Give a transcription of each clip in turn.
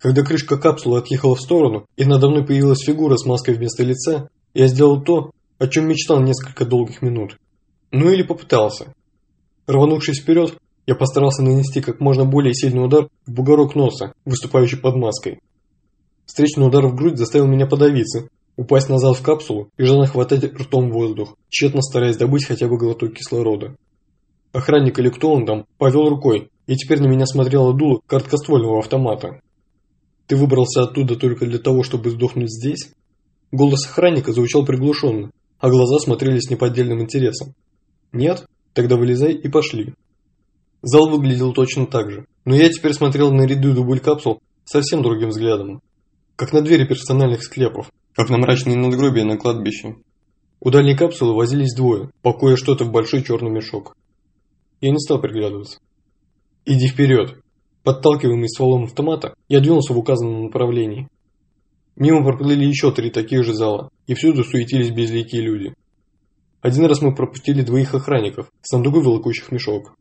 Когда крышка капсулы отъехала в сторону, и надо мной появилась фигура с маской вместо лица, я сделал то, о чем мечтал несколько долгих минут. Ну или попытался. Рванувшись вперед, я постарался нанести как можно более сильный удар в бугорок носа, выступающий под маской. Встречный удар в грудь заставил меня подавиться, упасть назад в капсулу и жадно хватать ртом воздух, тщетно стараясь добыть хотя бы глоток кислорода. Охранник или кто он там повел рукой, и теперь на меня смотрело дуло короткоствольного автомата. «Ты выбрался оттуда только для того, чтобы сдохнуть здесь?» Голос охранника звучал приглушенно, а глаза смотрели с неподдельным интересом. «Нет? Тогда вылезай и пошли». Зал выглядел точно так же, но я теперь смотрел на ряды дубль капсул совсем другим взглядом. Как на двери персональных склепов, как на мрачные надгробия на кладбище. У дальней капсулы возились двое, покоя что-то в большой черный мешок. Я не стал приглядываться. «Иди вперед!» Подталкиваемый стволом автомата, я двинулся в указанном направлении. Мимо проплыли еще три таких же зала, и всюду суетились безликие люди. Один раз мы пропустили двоих охранников, с другой волокущих мешок.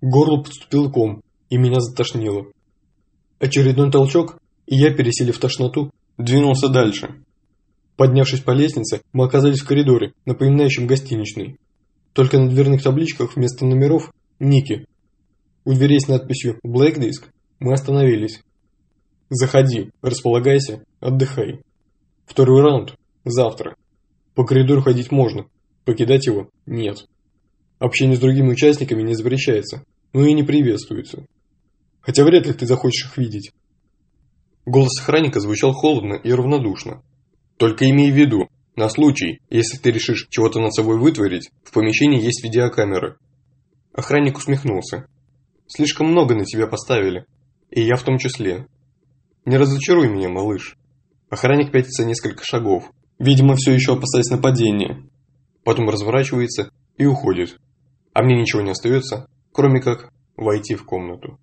К горлу подступил ком, и меня затошнило. Очередной толчок, и я, переселив тошноту, двинулся дальше. Поднявшись по лестнице, мы оказались в коридоре, напоминающем гостиничный. Только на дверных табличках вместо номеров – ники. У дверей с надписью «Black Disc» мы остановились. Заходи, располагайся, отдыхай. Второй раунд – завтра. По коридору ходить можно, покидать его – нет. Общение с другими участниками не запрещается, но и не приветствуется. Хотя вряд ли ты захочешь их видеть. Голос охранника звучал холодно и равнодушно. Только имей в виду, на случай, если ты решишь чего-то над собой вытворить, в помещении есть видеокамеры. Охранник усмехнулся. Слишком много на тебя поставили, и я в том числе. Не разочаруй меня, малыш. Охранник пятится несколько шагов, видимо, все еще опасаясь нападения. Потом разворачивается и уходит. А мне ничего не остается, кроме как войти в комнату.